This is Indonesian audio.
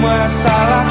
masalah.